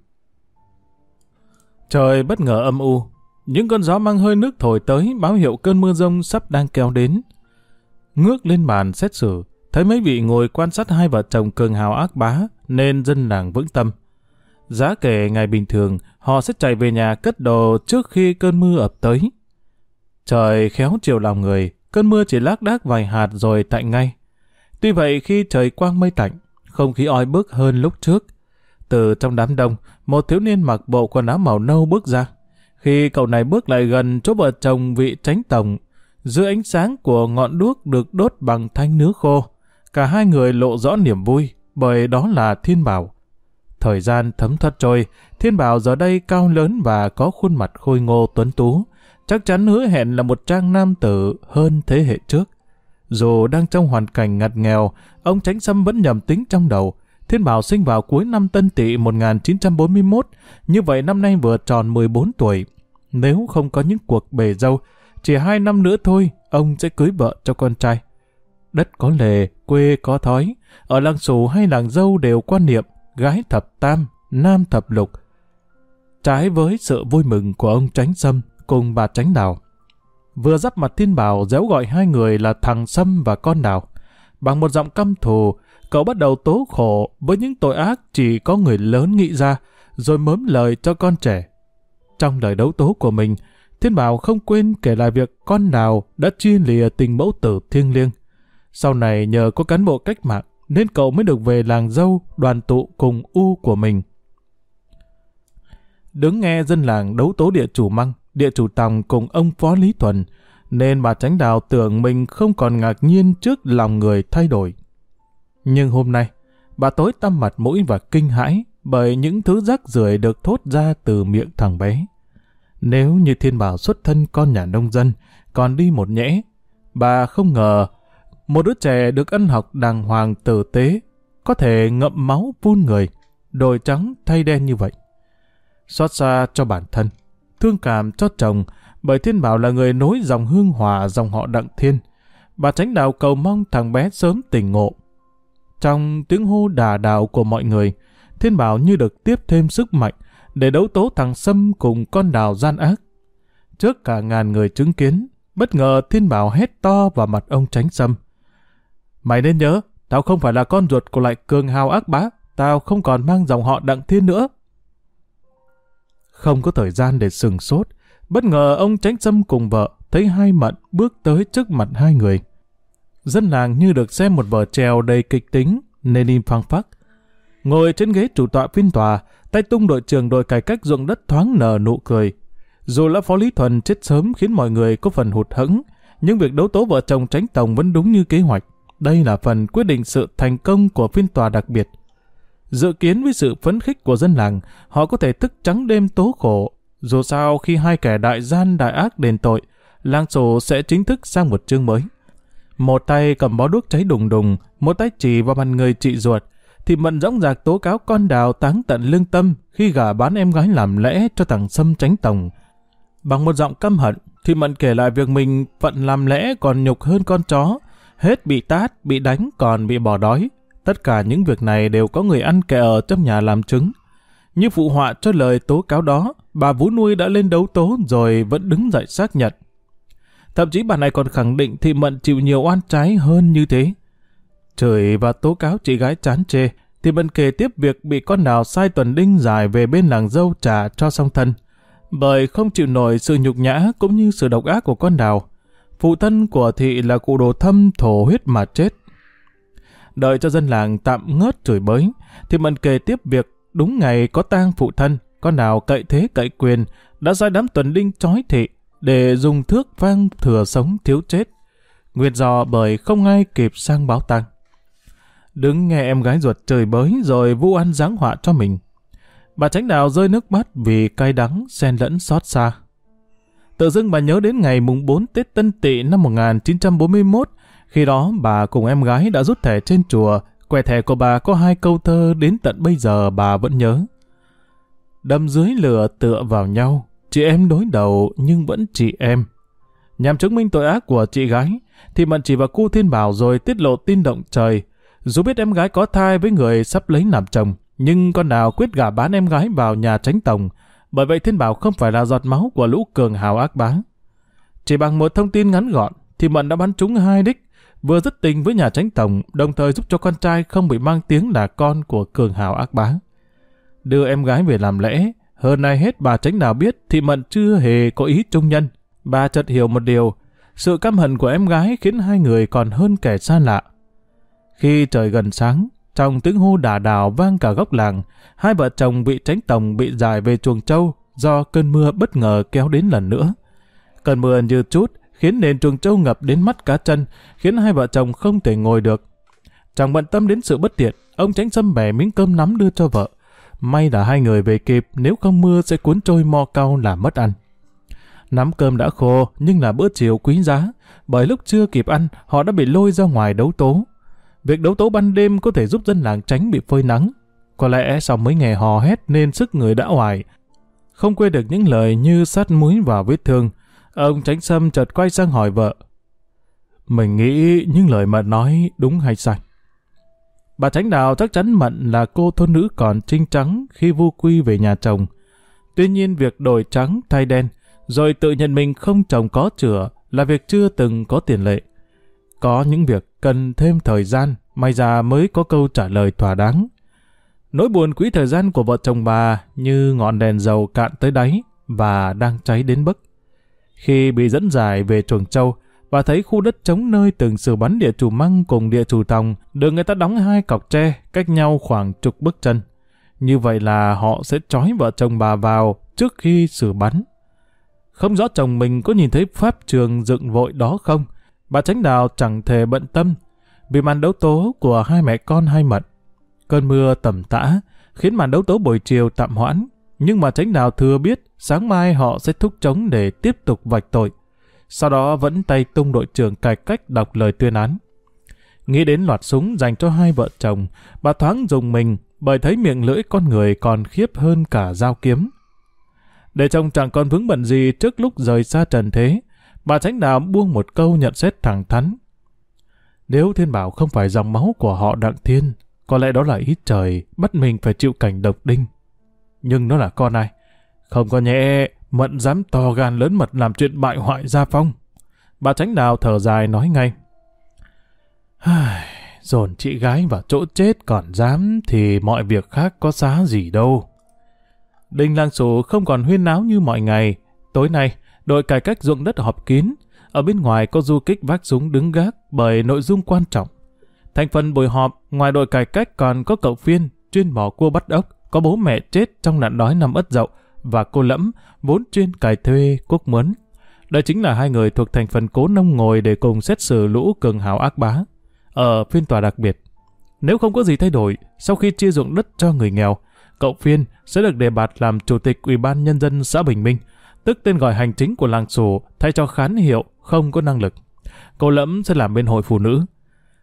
Trời bất ngờ âm u, những cơn gió mang hơi nước thổi tới báo hiệu cơn mưa rông sắp đang kéo đến. Ngước lên bàn xét xử, thấy mấy vị ngồi quan sát hai vợ chồng cường hào ác bá nên dân làng vững tâm. Giá kể ngày bình thường, họ sẽ chạy về nhà cất đồ trước khi cơn mưa ập tới. Trời khéo chiều lòng người, cơn mưa chỉ lác đác vài hạt rồi tạnh ngay. Tuy vậy khi trời quang mây tạnh, không khí oi bức hơn lúc trước. Từ trong đám đông, một thiếu niên mặc bộ quần áo màu nâu bước ra. Khi cậu này bước lại gần chỗ vợ chồng vị tránh tổng, dưới ánh sáng của ngọn đuốc được đốt bằng thanh nứa khô, cả hai người lộ rõ niềm vui, bởi đó là Thiên Bảo. Thời gian thấm thoát trôi, Thiên Bảo giờ đây cao lớn và có khuôn mặt khôi ngô tuấn tú, chắc chắn hứa hẹn là một trang nam tử hơn thế hệ trước. Dù đang trong hoàn cảnh ngặt nghèo, ông Tránh Sâm vẫn nhầm tính trong đầu. Thiên Bảo sinh vào cuối năm Tân Tỵ 1941, như vậy năm nay vừa tròn 14 tuổi. Nếu không có những cuộc bề dâu, chỉ hai năm nữa thôi, ông sẽ cưới vợ cho con trai. Đất có lề, quê có thói, ở làng xù hay làng dâu đều quan niệm gái thập tam, nam thập lục. Trái với sự vui mừng của ông Tránh Sâm cùng bà Tránh Đào. Vừa dắp mặt thiên bảo déo gọi hai người là thằng Sâm và con Đào. Bằng một giọng căm thù, cậu bắt đầu tố khổ với những tội ác chỉ có người lớn nghĩ ra, rồi mớm lời cho con trẻ. Trong lời đấu tố của mình, Thiên Bảo không quên kể lại việc con nào đã chia lìa tình mẫu tử thiêng liêng. Sau này nhờ có cán bộ cách mạng, nên cậu mới được về làng dâu đoàn tụ cùng U của mình. Đứng nghe dân làng đấu tố địa chủ Măng, địa chủ Tòng cùng ông Phó Lý Thuần, nên bà Tránh Đào tưởng mình không còn ngạc nhiên trước lòng người thay đổi. Nhưng hôm nay, bà tối tăm mặt mũi và kinh hãi bởi những thứ rác rưởi được thốt ra từ miệng thằng bé. Nếu như thiên bảo xuất thân con nhà nông dân, còn đi một nhẽ, bà không ngờ một đứa trẻ được ăn học đàng hoàng tử tế, có thể ngậm máu phun người, đồi trắng thay đen như vậy. Xót xa cho bản thân, thương cảm cho chồng, bởi Thiên Bảo là người nối dòng hương hòa dòng họ Đặng Thiên. Bà tránh đạo cầu mong thằng bé sớm tỉnh ngộ. Trong tiếng hô đà đạo của mọi người, Thiên Bảo như được tiếp thêm sức mạnh để đấu tố thằng Sâm cùng con đào gian ác. Trước cả ngàn người chứng kiến, bất ngờ Thiên Bảo hét to vào mặt ông tránh Sâm. Mày nên nhớ, tao không phải là con ruột của lại cường hào ác bá, tao không còn mang dòng họ Đặng Thiên nữa. Không có thời gian để sừng sốt, bất ngờ ông tránh Sâm cùng vợ thấy hai mận bước tới trước mặt hai người. Dân làng như được xem một vở trèo đầy kịch tính, nên im phăng phắc. Ngồi trên ghế chủ tọa phiên tòa, tay tung đội trưởng đội cải cách ruộng đất thoáng nở nụ cười. Dù là Phó Lý Thuần chết sớm khiến mọi người có phần hụt hẫng, nhưng việc đấu tố vợ chồng tránh tổng vẫn đúng như kế hoạch. Đây là phần quyết định sự thành công của phiên tòa đặc biệt. Dự kiến với sự phấn khích của dân làng, họ có thể thức trắng đêm tố khổ. Dù sao khi hai kẻ đại gian đại ác đền tội, làng sổ sẽ chính thức sang một chương mới. Một tay cầm bó đuốc cháy đùng đùng, một tay chỉ vào mặt người chị ruột, thì mận dõng dạc tố cáo con đào táng tận lương tâm khi gả bán em gái làm lẽ cho thằng Sâm tránh tổng. Bằng một giọng căm hận, thì mận kể lại việc mình phận làm lẽ còn nhục hơn con chó, hết bị tát, bị đánh còn bị bỏ đói. Tất cả những việc này đều có người ăn kẻ ở trong nhà làm chứng. Như phụ họa cho lời tố cáo đó, bà Vũ Nuôi đã lên đấu tố rồi vẫn đứng dậy xác nhận. Thậm chí bà này còn khẳng định thị mận chịu nhiều oan trái hơn như thế. Chửi và tố cáo chị gái chán chê, thì mận kể tiếp việc bị con nào sai tuần đinh dài về bên làng dâu trả cho song thân. Bởi không chịu nổi sự nhục nhã cũng như sự độc ác của con đào. Phụ thân của thị là cụ đồ thâm thổ huyết mà chết. Đợi cho dân làng tạm ngớt chửi bới, thì mận kể tiếp việc đúng ngày có tang phụ thân, con nào cậy thế cậy quyền, đã sai đám tuần đinh chói thị để dùng thước vang thừa sống thiếu chết. Nguyệt do bởi không ai kịp sang báo tang đứng nghe em gái ruột trời bới rồi vu ăn giáng họa cho mình. Bà tránh đào rơi nước mắt vì cay đắng, xen lẫn xót xa. Tự dưng bà nhớ đến ngày mùng 4 Tết Tân Tỵ năm 1941, khi đó bà cùng em gái đã rút thẻ trên chùa, quẻ thẻ của bà có hai câu thơ đến tận bây giờ bà vẫn nhớ. Đâm dưới lửa tựa vào nhau, chị em đối đầu nhưng vẫn chị em. Nhằm chứng minh tội ác của chị gái, thì mận chỉ vào cu thiên bảo rồi tiết lộ tin động trời, dù biết em gái có thai với người sắp lấy làm chồng, nhưng con nào quyết gả bán em gái vào nhà tránh tổng, bởi vậy Thiên Bảo không phải là giọt máu của lũ cường hào ác bá. Chỉ bằng một thông tin ngắn gọn, thì Mận đã bắn trúng hai đích, vừa dứt tình với nhà tránh tổng, đồng thời giúp cho con trai không bị mang tiếng là con của cường hào ác bá. Đưa em gái về làm lễ, hơn nay hết bà tránh nào biết thì Mận chưa hề có ý trung nhân. Bà chợt hiểu một điều, sự căm hận của em gái khiến hai người còn hơn kẻ xa lạ. Khi trời gần sáng, trong tiếng hô đà đào vang cả góc làng, hai vợ chồng bị tránh tổng bị giải về chuồng trâu do cơn mưa bất ngờ kéo đến lần nữa. Cơn mưa như chút khiến nền trường châu ngập đến mắt cá chân, khiến hai vợ chồng không thể ngồi được. Chẳng bận tâm đến sự bất tiện, ông tránh xâm bẻ miếng cơm nắm đưa cho vợ. May là hai người về kịp, nếu không mưa sẽ cuốn trôi mo cau làm mất ăn. Nắm cơm đã khô, nhưng là bữa chiều quý giá, bởi lúc chưa kịp ăn, họ đã bị lôi ra ngoài đấu tố. Việc đấu tố ban đêm có thể giúp dân làng tránh bị phơi nắng. Có lẽ sau mấy ngày hò hét nên sức người đã hoài. Không quên được những lời như sát muối vào vết thương. Ông tránh sâm chợt quay sang hỏi vợ. Mình nghĩ những lời mà nói đúng hay sai? Bà tránh đào chắc chắn Mận là cô thôn nữ còn trinh trắng khi vu quy về nhà chồng. Tuy nhiên việc đổi trắng thay đen, rồi tự nhận mình không chồng có chữa là việc chưa từng có tiền lệ. có những việc cần thêm thời gian, may ra mới có câu trả lời thỏa đáng. Nỗi buồn quý thời gian của vợ chồng bà như ngọn đèn dầu cạn tới đáy và đang cháy đến bức. Khi bị dẫn giải về chuồng châu, và thấy khu đất trống nơi từng xử bắn địa chủ măng cùng địa chủ tòng được người ta đóng hai cọc tre cách nhau khoảng chục bước chân. Như vậy là họ sẽ trói vợ chồng bà vào trước khi xử bắn. Không rõ chồng mình có nhìn thấy pháp trường dựng vội đó không, bà tránh đào chẳng thể bận tâm vì màn đấu tố của hai mẹ con hai mận. Cơn mưa tầm tã khiến màn đấu tố buổi chiều tạm hoãn, nhưng mà tránh nào thừa biết sáng mai họ sẽ thúc chống để tiếp tục vạch tội. Sau đó vẫn tay tung đội trưởng cải cách đọc lời tuyên án. Nghĩ đến loạt súng dành cho hai vợ chồng, bà thoáng dùng mình bởi thấy miệng lưỡi con người còn khiếp hơn cả dao kiếm. Để chồng chẳng còn vướng bận gì trước lúc rời xa trần thế, bà Tránh Đào buông một câu nhận xét thẳng thắn. Nếu Thiên Bảo không phải dòng máu của họ Đặng Thiên, có lẽ đó là ý trời bắt mình phải chịu cảnh độc đinh. Nhưng nó là con ai? Không có nhẹ, Mận dám to gan lớn mật làm chuyện bại hoại gia phong. Bà Tránh Đào thở dài nói ngay. Dồn chị gái vào chỗ chết còn dám thì mọi việc khác có giá gì đâu. Đình lang sủ không còn huyên náo như mọi ngày. Tối nay, đội cải cách ruộng đất họp kín. Ở bên ngoài có du kích vác súng đứng gác bởi nội dung quan trọng. Thành phần buổi họp, ngoài đội cải cách còn có cậu phiên, chuyên mò cua bắt ốc, có bố mẹ chết trong nạn đói năm ất dậu, và cô Lẫm, vốn chuyên cài thuê quốc mướn. Đây chính là hai người thuộc thành phần cố nông ngồi để cùng xét xử lũ cường hào ác bá. Ở phiên tòa đặc biệt, nếu không có gì thay đổi, sau khi chia ruộng đất cho người nghèo, cậu Phiên sẽ được đề bạt làm chủ tịch Ủy ban Nhân dân xã Bình Minh, tức tên gọi hành chính của làng sổ thay cho khán hiệu không có năng lực. Cô Lẫm sẽ làm bên hội phụ nữ.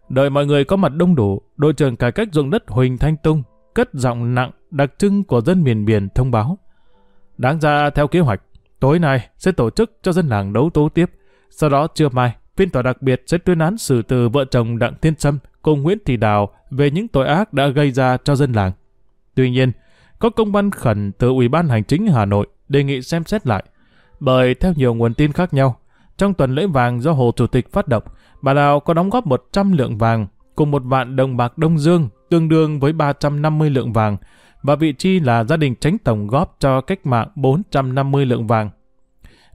Đợi mọi người có mặt đông đủ, đội trưởng cải cách ruộng đất Huỳnh Thanh Tung cất giọng nặng đặc trưng của dân miền biển thông báo. Đáng ra theo kế hoạch, tối nay sẽ tổ chức cho dân làng đấu tố tiếp. Sau đó trưa mai, phiên tòa đặc biệt sẽ tuyên án xử từ vợ chồng Đặng Thiên Sâm cùng Nguyễn Thị Đào về những tội ác đã gây ra cho dân làng. Tuy nhiên, có công văn khẩn từ Ủy ban Hành chính Hà Nội đề nghị xem xét lại. Bởi theo nhiều nguồn tin khác nhau, trong tuần lễ vàng do Hồ Chủ tịch phát động, bà Đào có đóng góp 100 lượng vàng cùng một vạn đồng bạc Đông Dương tương đương với 350 lượng vàng và vị chi là gia đình tránh tổng góp cho cách mạng 450 lượng vàng.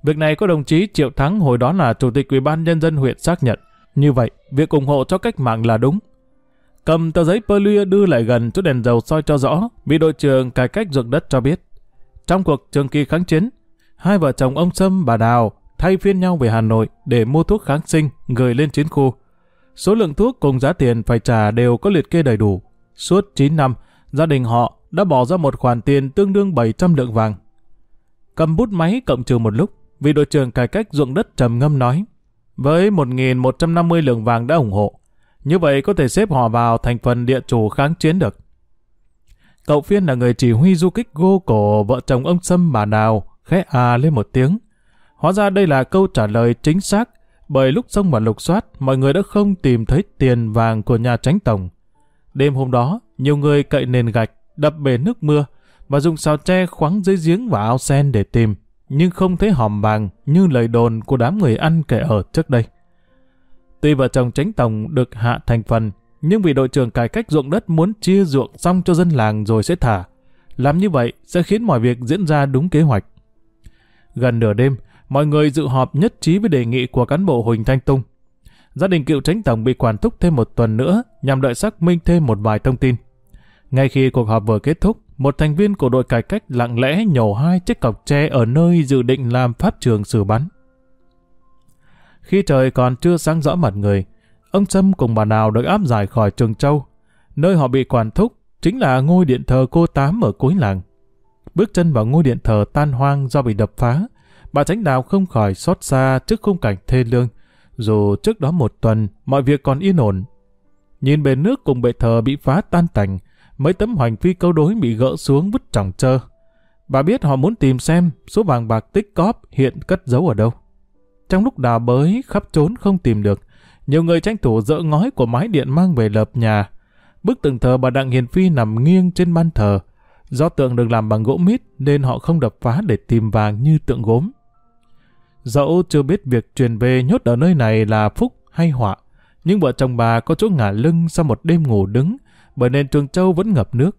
Việc này có đồng chí Triệu Thắng hồi đó là Chủ tịch Ủy ban Nhân dân huyện xác nhận. Như vậy, việc ủng hộ cho cách mạng là đúng. Cầm tờ giấy Perluia đưa lại gần chỗ đèn dầu soi cho rõ, bị đội trưởng cải cách ruộng đất cho biết. Trong cuộc trường kỳ kháng chiến, hai vợ chồng ông Sâm bà Đào thay phiên nhau về Hà Nội để mua thuốc kháng sinh gửi lên chiến khu. Số lượng thuốc cùng giá tiền phải trả đều có liệt kê đầy đủ. Suốt 9 năm, gia đình họ đã bỏ ra một khoản tiền tương đương 700 lượng vàng. Cầm bút máy cộng trừ một lúc, vị đội trưởng cải cách ruộng đất trầm ngâm nói, với 1.150 lượng vàng đã ủng hộ, như vậy có thể xếp họ vào thành phần địa chủ kháng chiến được. Cậu Phiên là người chỉ huy du kích gô cổ vợ chồng ông Sâm bà Đào, khẽ à lên một tiếng. Hóa ra đây là câu trả lời chính xác, bởi lúc xông vào lục soát, mọi người đã không tìm thấy tiền vàng của nhà tránh tổng. Đêm hôm đó, nhiều người cậy nền gạch, đập bể nước mưa và dùng xào tre khoáng dưới giếng và ao sen để tìm, nhưng không thấy hòm vàng như lời đồn của đám người ăn kẻ ở trước đây. Tuy vợ chồng tránh tổng được hạ thành phần, nhưng vì đội trưởng cải cách ruộng đất muốn chia ruộng xong cho dân làng rồi sẽ thả. Làm như vậy sẽ khiến mọi việc diễn ra đúng kế hoạch. Gần nửa đêm, mọi người dự họp nhất trí với đề nghị của cán bộ Huỳnh Thanh Tung. Gia đình cựu tránh tổng bị quản thúc thêm một tuần nữa nhằm đợi xác minh thêm một vài thông tin. Ngay khi cuộc họp vừa kết thúc, một thành viên của đội cải cách lặng lẽ nhổ hai chiếc cọc tre ở nơi dự định làm pháp trường xử bắn. Khi trời còn chưa sáng rõ mặt người, ông Trâm cùng bà Nào được áp giải khỏi Trường Châu. Nơi họ bị quản thúc chính là ngôi điện thờ cô Tám ở cuối làng. Bước chân vào ngôi điện thờ tan hoang do bị đập phá, bà Tránh Đào không khỏi xót xa trước khung cảnh thê lương. Dù trước đó một tuần, mọi việc còn yên ổn. Nhìn bề nước cùng bệ thờ bị phá tan tành, mấy tấm hoành phi câu đối bị gỡ xuống vứt trọng trơ. Bà biết họ muốn tìm xem số vàng bạc tích cóp hiện cất giấu ở đâu. Trong lúc đào bới, khắp trốn không tìm được, nhiều người tranh thủ dỡ ngói của mái điện mang về lợp nhà. Bức tượng thờ bà Đặng Hiền Phi nằm nghiêng trên ban thờ. Do tượng được làm bằng gỗ mít nên họ không đập phá để tìm vàng như tượng gốm. Dẫu chưa biết việc truyền về nhốt ở nơi này là phúc hay họa, nhưng vợ chồng bà có chỗ ngả lưng sau một đêm ngủ đứng, bởi nên Trường Châu vẫn ngập nước.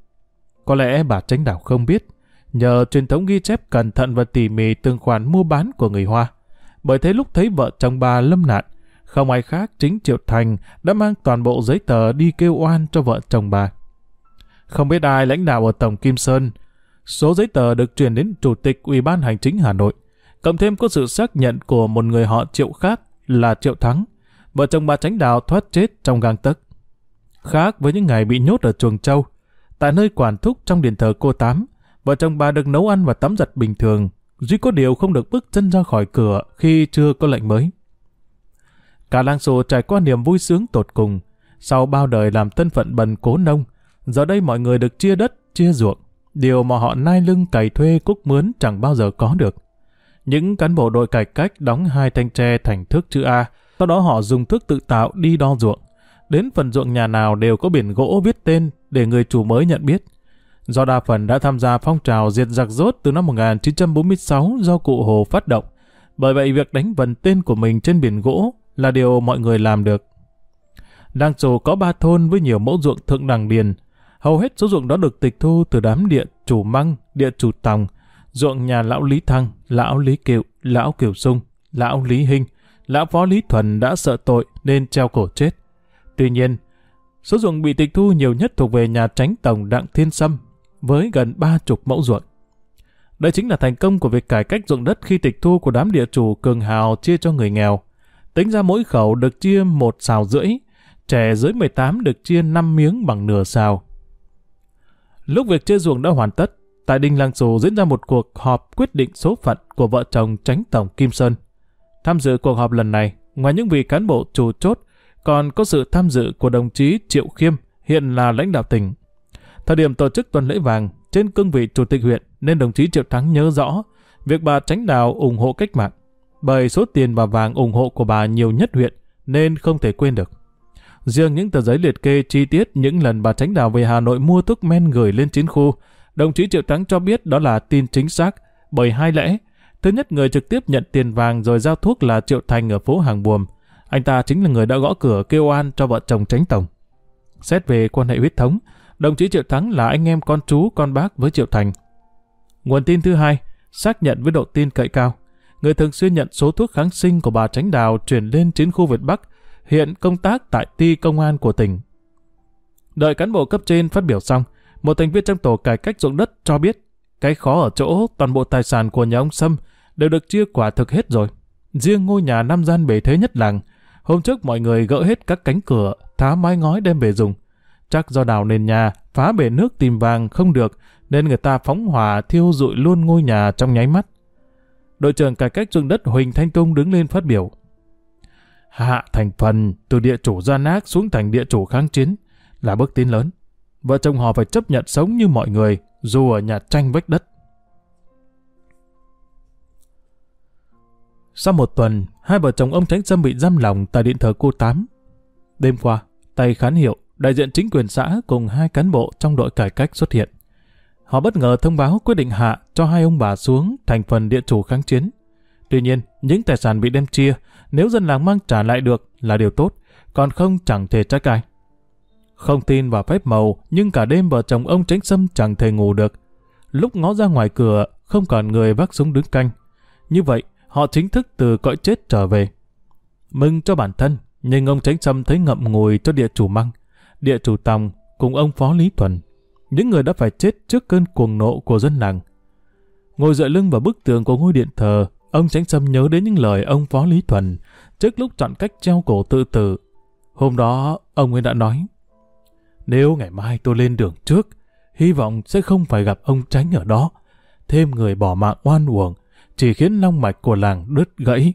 Có lẽ bà tránh đảo không biết, nhờ truyền thống ghi chép cẩn thận và tỉ mỉ từng khoản mua bán của người Hoa. Bởi thế lúc thấy vợ chồng bà lâm nạn, không ai khác chính Triệu Thành đã mang toàn bộ giấy tờ đi kêu oan cho vợ chồng bà. Không biết ai lãnh đạo ở Tổng Kim Sơn, số giấy tờ được truyền đến Chủ tịch Ủy ban Hành chính Hà Nội, cộng thêm có sự xác nhận của một người họ Triệu khác là Triệu Thắng. Vợ chồng bà Tránh Đào thoát chết trong gang tấc. Khác với những ngày bị nhốt ở chuồng trâu, tại nơi quản thúc trong điện thờ cô Tám, vợ chồng bà được nấu ăn và tắm giặt bình thường, duy có điều không được bước chân ra khỏi cửa khi chưa có lệnh mới. Cả làng sổ trải qua niềm vui sướng tột cùng, sau bao đời làm thân phận bần cố nông, giờ đây mọi người được chia đất, chia ruộng, điều mà họ nai lưng cày thuê cúc mướn chẳng bao giờ có được. Những cán bộ đội cải cách đóng hai thanh tre thành thước chữ A, sau đó họ dùng thước tự tạo đi đo ruộng. Đến phần ruộng nhà nào đều có biển gỗ viết tên để người chủ mới nhận biết. Do đa phần đã tham gia phong trào diệt giặc rốt từ năm 1946 do cụ Hồ phát động. Bởi vậy việc đánh vần tên của mình trên biển gỗ là điều mọi người làm được. Làng Trù có ba thôn với nhiều mẫu ruộng thượng đẳng điền. Hầu hết số ruộng đó được tịch thu từ đám địa chủ măng, địa chủ tòng, ruộng nhà lão Lý Thăng, lão Lý Kiệu, lão Kiều Sung, lão Lý Hinh, lão Phó Lý Thuần đã sợ tội nên treo cổ chết. Tuy nhiên, số ruộng bị tịch thu nhiều nhất thuộc về nhà tránh tổng Đặng Thiên Sâm, với gần ba chục mẫu ruộng. Đây chính là thành công của việc cải cách ruộng đất khi tịch thu của đám địa chủ cường hào chia cho người nghèo. Tính ra mỗi khẩu được chia một xào rưỡi, trẻ dưới 18 được chia 5 miếng bằng nửa xào. Lúc việc chia ruộng đã hoàn tất, tại Đinh Lăng Sù diễn ra một cuộc họp quyết định số phận của vợ chồng tránh tổng Kim Sơn. Tham dự cuộc họp lần này, ngoài những vị cán bộ chủ chốt, còn có sự tham dự của đồng chí Triệu Khiêm, hiện là lãnh đạo tỉnh. Thời điểm tổ chức tuần lễ vàng, trên cương vị chủ tịch huyện nên đồng chí Triệu Thắng nhớ rõ việc bà tránh đào ủng hộ cách mạng. Bởi số tiền và vàng ủng hộ của bà nhiều nhất huyện nên không thể quên được. Riêng những tờ giấy liệt kê chi tiết những lần bà tránh đào về Hà Nội mua thuốc men gửi lên chiến khu, đồng chí Triệu Thắng cho biết đó là tin chính xác bởi hai lẽ. Thứ nhất, người trực tiếp nhận tiền vàng rồi giao thuốc là Triệu Thành ở phố Hàng Buồm. Anh ta chính là người đã gõ cửa kêu an cho vợ chồng tránh tổng. Xét về quan hệ huyết thống, đồng chí Triệu Thắng là anh em con chú con bác với Triệu Thành. Nguồn tin thứ hai, xác nhận với độ tin cậy cao. Người thường xuyên nhận số thuốc kháng sinh của bà Tránh Đào chuyển lên chiến khu Việt Bắc, hiện công tác tại ti công an của tỉnh. Đợi cán bộ cấp trên phát biểu xong, một thành viên trong tổ cải cách ruộng đất cho biết cái khó ở chỗ toàn bộ tài sản của nhà ông Sâm đều được chia quả thực hết rồi. Riêng ngôi nhà năm gian bề thế nhất làng, hôm trước mọi người gỡ hết các cánh cửa, tháo mái ngói đem về dùng. Chắc do đào nền nhà, phá bể nước tìm vàng không được, nên người ta phóng hỏa thiêu rụi luôn ngôi nhà trong nháy mắt. Đội trưởng cải cách ruộng đất Huỳnh Thanh Tung đứng lên phát biểu. Hạ thành phần từ địa chủ gian ác xuống thành địa chủ kháng chiến là bước tiến lớn. Vợ chồng họ phải chấp nhận sống như mọi người, dù ở nhà tranh vách đất. Sau một tuần, hai vợ chồng ông Tránh Sâm bị giam lòng tại điện thờ cô Tám. Đêm qua, tay khán hiệu, đại diện chính quyền xã cùng hai cán bộ trong đội cải cách xuất hiện. Họ bất ngờ thông báo quyết định hạ cho hai ông bà xuống thành phần địa chủ kháng chiến. Tuy nhiên, những tài sản bị đem chia, nếu dân làng mang trả lại được là điều tốt, còn không chẳng thể trách ai. Không tin vào phép màu, nhưng cả đêm vợ chồng ông tránh sâm chẳng thể ngủ được. Lúc ngó ra ngoài cửa, không còn người vác súng đứng canh. Như vậy, họ chính thức từ cõi chết trở về. Mừng cho bản thân, nhưng ông tránh sâm thấy ngậm ngùi cho địa chủ măng, địa chủ tòng cùng ông phó Lý Thuần. Những người đã phải chết trước cơn cuồng nộ của dân làng. Ngồi dựa lưng vào bức tường của ngôi điện thờ, ông tránh sâm nhớ đến những lời ông phó Lý Thuần trước lúc chọn cách treo cổ tự tử. Hôm đó, ông ấy đã nói, nếu ngày mai tôi lên đường trước, hy vọng sẽ không phải gặp ông tránh ở đó. Thêm người bỏ mạng oan uổng, chỉ khiến long mạch của làng đứt gãy.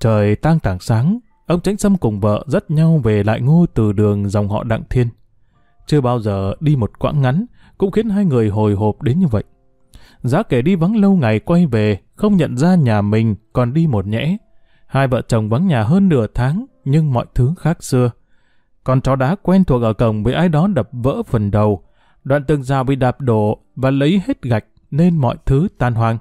Trời tang tảng sáng, ông tránh Sâm cùng vợ dắt nhau về lại ngôi từ đường dòng họ Đặng Thiên. Chưa bao giờ đi một quãng ngắn, cũng khiến hai người hồi hộp đến như vậy. Giá kể đi vắng lâu ngày quay về, không nhận ra nhà mình còn đi một nhẽ. Hai vợ chồng vắng nhà hơn nửa tháng, nhưng mọi thứ khác xưa. Con chó đá quen thuộc ở cổng bị ai đó đập vỡ phần đầu. Đoạn tường rào bị đạp đổ và lấy hết gạch nên mọi thứ tan hoang.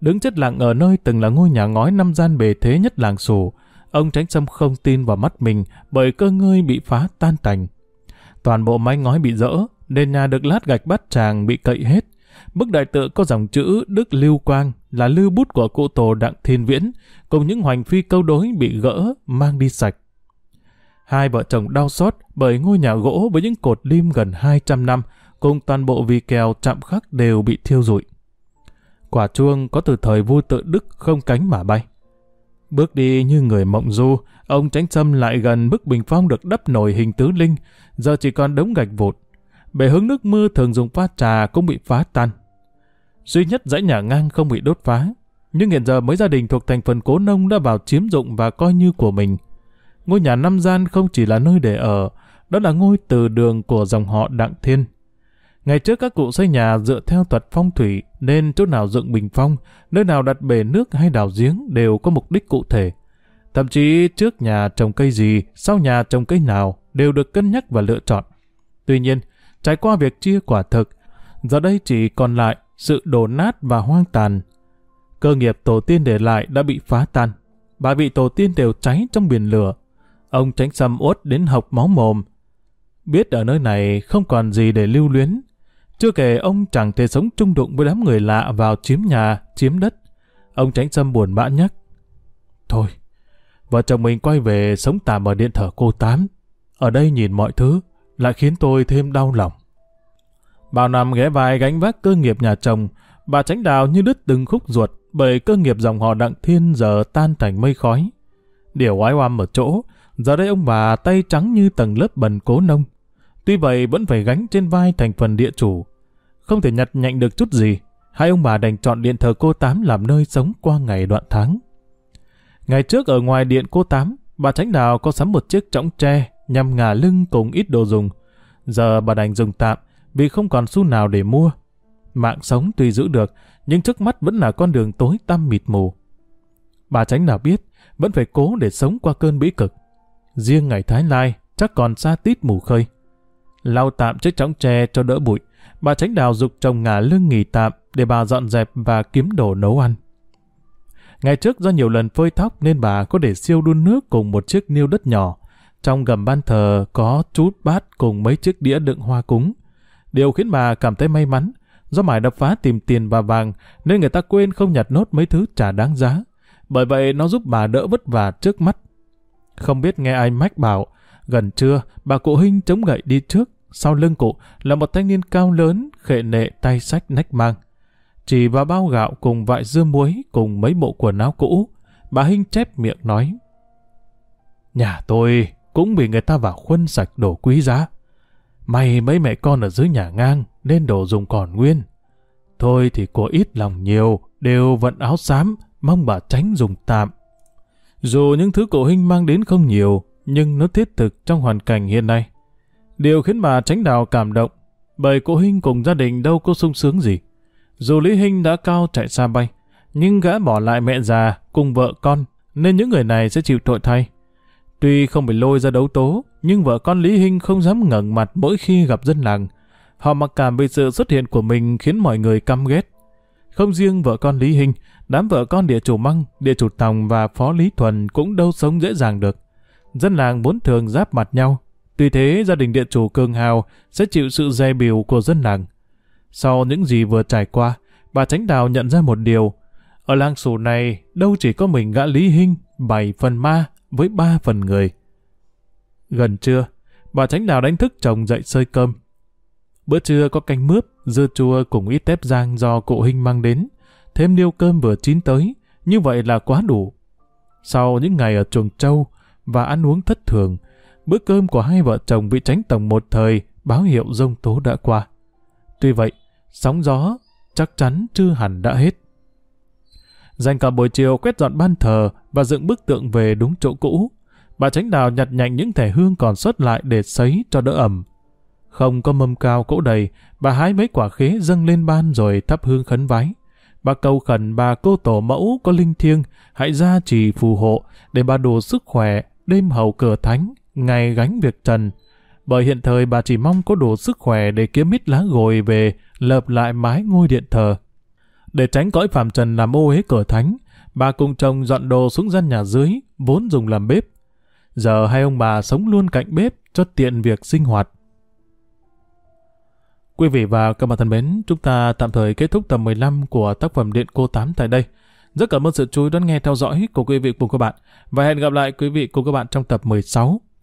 Đứng chất lặng ở nơi từng là ngôi nhà ngói năm gian bề thế nhất làng sổ, ông Tránh Sâm không tin vào mắt mình bởi cơ ngơi bị phá tan tành. Toàn bộ mái ngói bị rỡ, nền nhà được lát gạch bát tràng bị cậy hết. Bức đại tự có dòng chữ Đức Lưu Quang là lưu bút của cụ tổ Đặng Thiên Viễn, cùng những hoành phi câu đối bị gỡ, mang đi sạch. Hai vợ chồng đau xót bởi ngôi nhà gỗ với những cột lim gần 200 năm, cùng toàn bộ vì kèo chạm khắc đều bị thiêu rụi. Quả chuông có từ thời vua tự đức không cánh mà bay. Bước đi như người mộng du, ông tránh xâm lại gần bức bình phong được đắp nổi hình tứ linh, giờ chỉ còn đống gạch vụt. Bể hứng nước mưa thường dùng pha trà cũng bị phá tan. Duy nhất dãy nhà ngang không bị đốt phá, nhưng hiện giờ mấy gia đình thuộc thành phần cố nông đã vào chiếm dụng và coi như của mình. Ngôi nhà năm gian không chỉ là nơi để ở, đó là ngôi từ đường của dòng họ Đặng Thiên. Ngày trước các cụ xây nhà dựa theo thuật phong thủy nên chỗ nào dựng bình phong, nơi nào đặt bể nước hay đào giếng đều có mục đích cụ thể. Thậm chí trước nhà trồng cây gì, sau nhà trồng cây nào đều được cân nhắc và lựa chọn. Tuy nhiên, trải qua việc chia quả thực, giờ đây chỉ còn lại sự đổ nát và hoang tàn. Cơ nghiệp tổ tiên để lại đã bị phá tan. bà vị tổ tiên đều cháy trong biển lửa. Ông tránh xâm uất đến học máu mồm. Biết ở nơi này không còn gì để lưu luyến, chưa kể ông chẳng thể sống chung đụng với đám người lạ vào chiếm nhà, chiếm đất. Ông tránh xâm buồn bã nhắc. Thôi, vợ chồng mình quay về sống tạm ở điện thờ cô Tám. Ở đây nhìn mọi thứ, lại khiến tôi thêm đau lòng. Bao năm ghé vai gánh vác cơ nghiệp nhà chồng, bà tránh đào như đứt từng khúc ruột bởi cơ nghiệp dòng họ đặng thiên giờ tan thành mây khói. Điều oái oăm ở chỗ, giờ đây ông bà tay trắng như tầng lớp bần cố nông, Tuy vậy vẫn phải gánh trên vai thành phần địa chủ. Không thể nhặt nhạnh được chút gì, hai ông bà đành chọn điện thờ cô Tám làm nơi sống qua ngày đoạn tháng. Ngày trước ở ngoài điện cô Tám, bà Tránh Đào có sắm một chiếc trõng tre nhằm ngả lưng cùng ít đồ dùng. Giờ bà đành dùng tạm vì không còn xu nào để mua. Mạng sống tuy giữ được, nhưng trước mắt vẫn là con đường tối tăm mịt mù. Bà Tránh Đào biết, vẫn phải cố để sống qua cơn bĩ cực. Riêng ngày Thái Lai chắc còn xa tít mù khơi lau tạm chiếc chõng tre cho đỡ bụi. Bà tránh đào dục chồng ngả lưng nghỉ tạm để bà dọn dẹp và kiếm đồ nấu ăn. Ngày trước do nhiều lần phơi thóc nên bà có để siêu đun nước cùng một chiếc niêu đất nhỏ. Trong gầm ban thờ có chút bát cùng mấy chiếc đĩa đựng hoa cúng. Điều khiến bà cảm thấy may mắn, do mải đập phá tìm tiền và vàng nên người ta quên không nhặt nốt mấy thứ trả đáng giá. Bởi vậy nó giúp bà đỡ vất vả trước mắt. Không biết nghe ai mách bảo, gần trưa bà cụ Hinh chống gậy đi trước, sau lưng cụ là một thanh niên cao lớn, khệ nệ tay sách nách mang. Chỉ vào bao gạo cùng vại dưa muối cùng mấy bộ quần áo cũ, bà Hinh chép miệng nói. Nhà tôi cũng bị người ta vào khuân sạch đồ quý giá. May mấy mẹ con ở dưới nhà ngang nên đồ dùng còn nguyên. Thôi thì của ít lòng nhiều, đều vận áo xám, mong bà tránh dùng tạm. Dù những thứ cổ hình mang đến không nhiều, nhưng nó thiết thực trong hoàn cảnh hiện nay. Điều khiến bà tránh đào cảm động, bởi cô Hinh cùng gia đình đâu có sung sướng gì. Dù Lý Hinh đã cao chạy xa bay, nhưng gã bỏ lại mẹ già cùng vợ con, nên những người này sẽ chịu tội thay. Tuy không bị lôi ra đấu tố, nhưng vợ con Lý Hinh không dám ngẩng mặt mỗi khi gặp dân làng. Họ mặc cảm vì sự xuất hiện của mình khiến mọi người căm ghét. Không riêng vợ con Lý Hinh, đám vợ con địa chủ Măng, địa chủ Tòng và phó Lý Thuần cũng đâu sống dễ dàng được. Dân làng vốn thường giáp mặt nhau, Tuy thế, gia đình địa chủ cường hào sẽ chịu sự dè biểu của dân làng. Sau những gì vừa trải qua, bà Tránh Đào nhận ra một điều. Ở làng sủ này, đâu chỉ có mình gã Lý Hinh, bảy phần ma với ba phần người. Gần trưa, bà Tránh Đào đánh thức chồng dậy sơi cơm. Bữa trưa có canh mướp, dưa chua cùng ít tép rang do cụ Hinh mang đến. Thêm niêu cơm vừa chín tới, như vậy là quá đủ. Sau những ngày ở chuồng trâu và ăn uống thất thường, bữa cơm của hai vợ chồng bị tránh tổng một thời báo hiệu rông tố đã qua. Tuy vậy, sóng gió chắc chắn chưa hẳn đã hết. Dành cả buổi chiều quét dọn ban thờ và dựng bức tượng về đúng chỗ cũ. Bà Tránh Đào nhặt nhạnh những thẻ hương còn sót lại để sấy cho đỡ ẩm. Không có mâm cao cỗ đầy, bà hái mấy quả khế dâng lên ban rồi thắp hương khấn vái. Bà cầu khẩn bà cô tổ mẫu có linh thiêng, hãy ra trì phù hộ để bà đủ sức khỏe, đêm hầu cửa thánh, ngày gánh việc trần. Bởi hiện thời bà chỉ mong có đủ sức khỏe để kiếm ít lá gồi về lợp lại mái ngôi điện thờ. Để tránh cõi phàm trần làm ô uế cửa thánh, bà cùng chồng dọn đồ xuống gian nhà dưới, vốn dùng làm bếp. Giờ hai ông bà sống luôn cạnh bếp cho tiện việc sinh hoạt. Quý vị và các bạn thân mến, chúng ta tạm thời kết thúc tập 15 của tác phẩm Điện Cô Tám tại đây. Rất cảm ơn sự chú ý đón nghe theo dõi của quý vị cùng các bạn. Và hẹn gặp lại quý vị cùng các bạn trong tập 16.